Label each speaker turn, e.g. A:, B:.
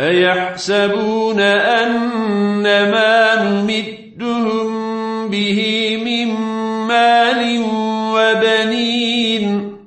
A: أيحسبون أن ما نمدهم به من مال وبنين